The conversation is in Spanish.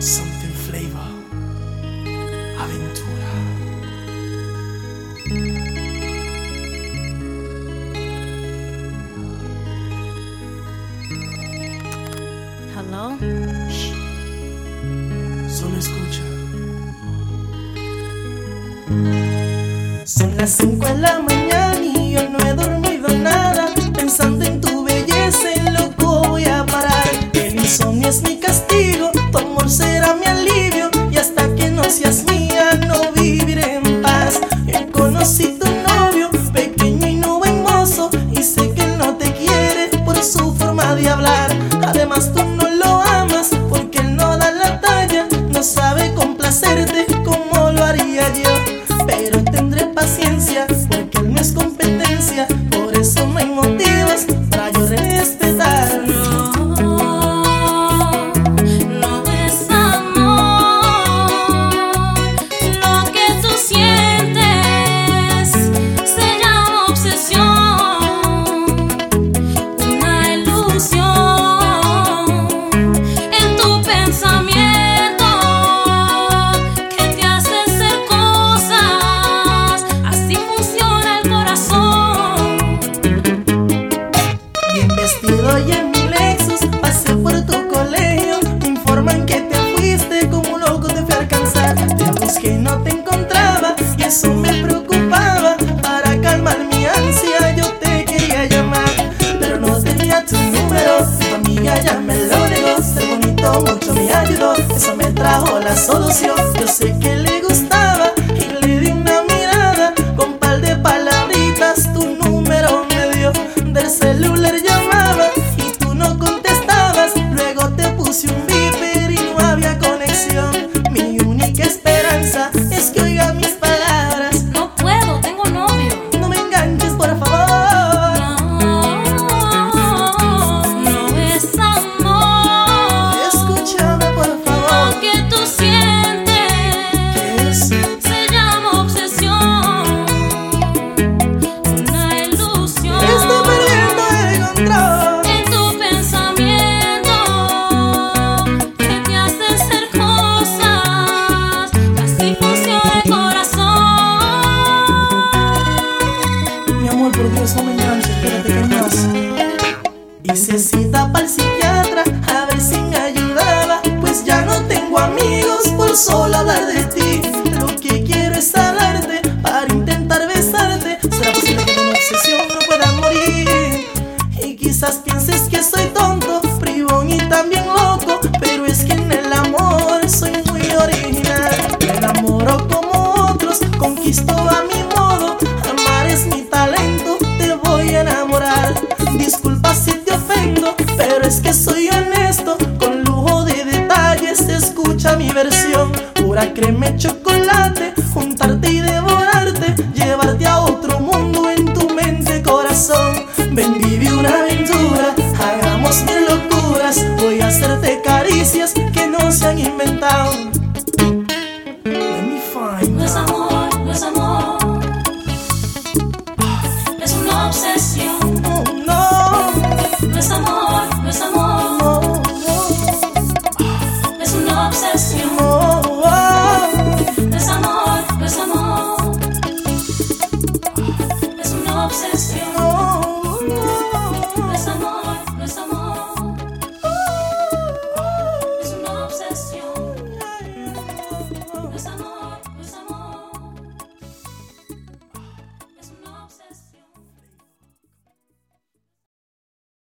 Something flavor. Aventura. Hello. Shh. Solo escucha. Son las 5 de la mañana. trajo la solución. Yo sé enganches, no me más. Y se cita para el psiquiatra a ver si me ayudaba, pues ya no tengo amigos por solo hablar de ti. Lo que quiero es hablarte para intentar besarte. Será posible que mi obsesión no pueda morir y quizás pienses que soy tonto. diversión, pura crema chocolate,